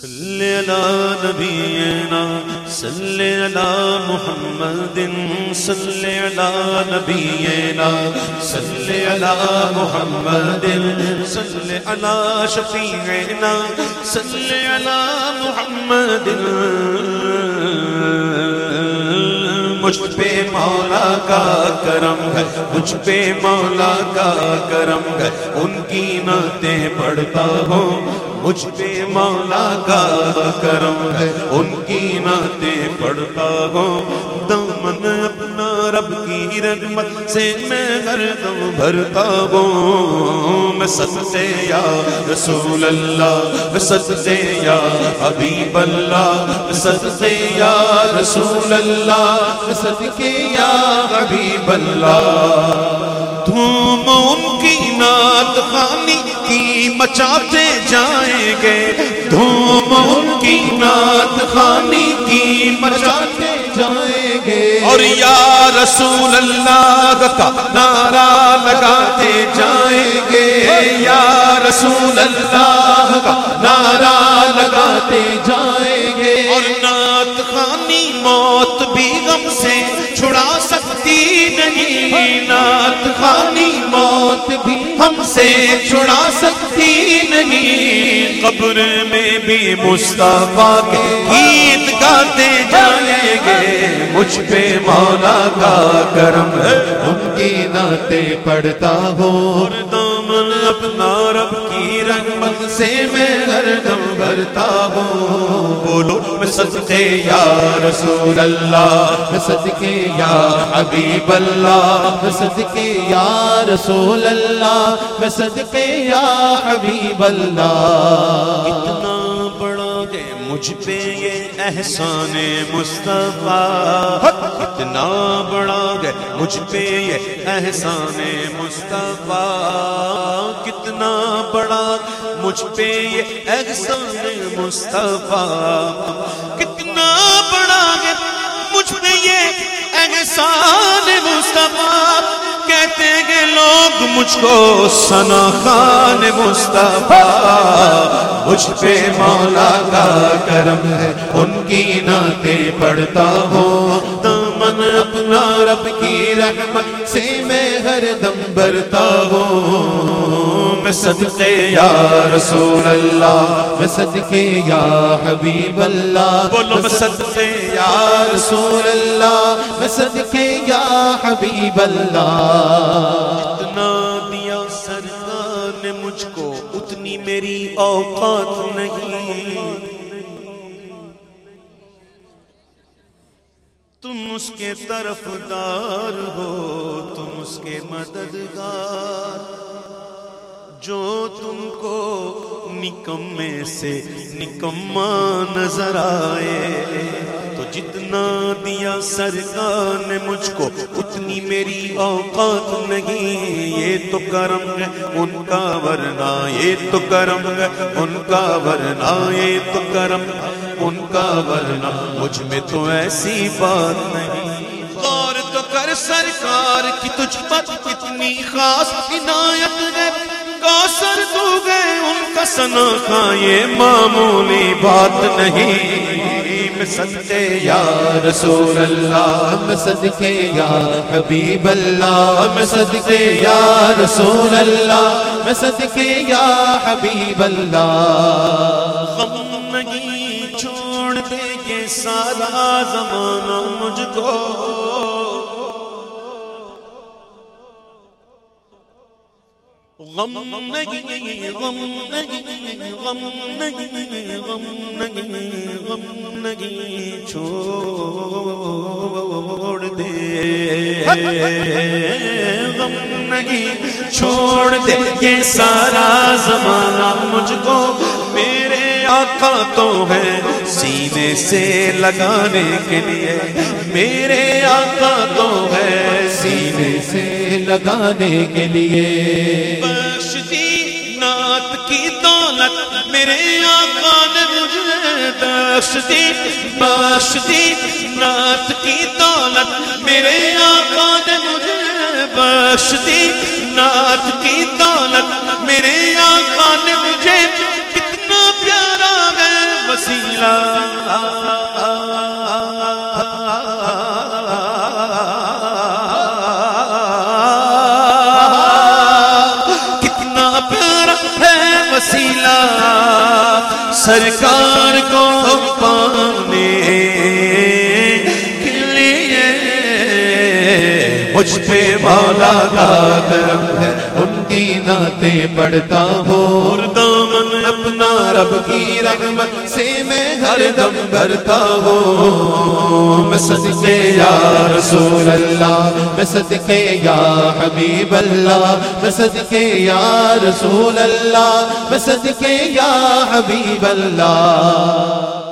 صلی علی نبینا، صلی علی محمد صلی علی نبینا، صلی علی محمد صلی علی شفیعنا، صلی علی محمد مجھ پہ مولا کا کرم ہے، مجھ پہ مولا کا کرم ہے، ان کی نعتیں پڑھتا ہوں مجھ پہ مولا کا کرم ہے، ان کی نعتیں پڑھتا ہوں۔ دامن اپنا رب کی رحمت سے میں ہر دم بھرتا ہوں۔ میں سب سے یا رسول اللہ؟ میں سب سے یا حبیب اللہ؟ میں سے یا رسول اللہ؟ میں صدقے یا حبیب اللہ؟ ان کی نعت خانی کی مچاتے جائیں گے۔ دھوم ان کی نعت خانی کی مچاتے جائیں گے۔ اور یا رسول اللہ کا نعرہ لگاتے جائیں گے۔ یا رسول اللہ کا نعرہ لگاتے جائیں موت بھی ہم سے چھڑا سکتی نہیں۔ قبر میں بھی مصطفیٰ کے گیت گاتے جائیں گے۔ مجھ پہ مولا کا کرم ہے، ان کی نعتیں پڑھتا ہو اور دامن اپنا سے میں ہر دم بھرتا ہوں۔ بولو، میں صدقے یا رسول اللہ، میں صدقے یا حبیب اللہ، میں صدقے یا رسول اللہ، میں صدقے یا حبیب اللہ۔ کتنا بڑا ہے مجھ پہ یہ احسان مصطفیٰ۔ کتنا بڑا ہے مجھ پہ یہ احسان مصطفیٰ۔ مجھ پہ یہ احسان مصطفیٰ۔ کتنا بڑا ہے مجھ پہ یہ احسان مصطفیٰ۔ کہتے ہیں لوگ مجھ کو سنا خان مصطفیٰ۔ مجھ پہ مولا کا کرم ہے، ان کی نعتیں پڑھتا ہوں۔ دامن اپنا رب کی رحمت سے میں ہر دم برتا ہوں۔ میں صدقے یا رسول اللہ، میں صدقے یا حبیب اللہ۔ بولو میں صدقے یا رسول اللہ، میں صدقے یا حبیب اللہ۔ اتنا دیا سرکار نے مجھ کو، اتنی میری اوقات نہیں۔ تم اس کے طرف دار ہو، تم اس کے مددگار۔ جو تم کو نکمے سے نکما نظر آئے۔ تو جتنا دیا سرکار نے مجھ کو، اتنی میری اوقات نہیں۔ یہ تو کرم ہے ان کا ورنہ، یہ تو کرم ہے ان کا ورنہ، یہ تو کرم ان کا ورنہ۔ مجھ میں تو ایسی بات نہیں۔ غور تو کر سرکار کی تجھ پر کتنی خاص عنایت ہے۔ کوثر تو گئے ان کا سنا کا یہ معمولی بات نہیں۔ میں یا رسول اللہ میں صدقے یا حبیب اللہ میں صدقے یا رسول اللہ میں صدقے یا حبیب اللہ۔ غم نہیں چھوڑتے یہ سارا زمانہ مجھ کو۔ غم نہیں غم نہیں غم نہیں غم نہیں غم نہیں چھوڑ دے۔ غم نہیں چھوڑ دے۔ یہ سارا زمانہ مجھ کو میرے آقا تو ہے سینے سے لگانے کے لیے۔ میرے آقا تو ہے سینے سے لگانے کے لیے۔ بخش دی نعت کی دولت میرے آقا نے مجھے۔ بخش دی بخش دی نعت کی دولت میرے آقا نے مجھے۔ بخش دی نعت کی دولت میرے آقا نے مجھے۔ کتنا پیارا ہے وسیلہ۔ سرکار کو پانے کے لیے مجھ پہ مولا کا کرم ہے، ان کی نعتیں پڑھتا ہوں۔ اور دامن رب کی رحمت سے میں ہر دم بھرتا ہوں۔ میں صدقے یا رسول اللہ، میں صدقے یا حبیب اللہ۔ میں صدقے یا رسول اللہ، میں صدقے یا حبیب اللہ۔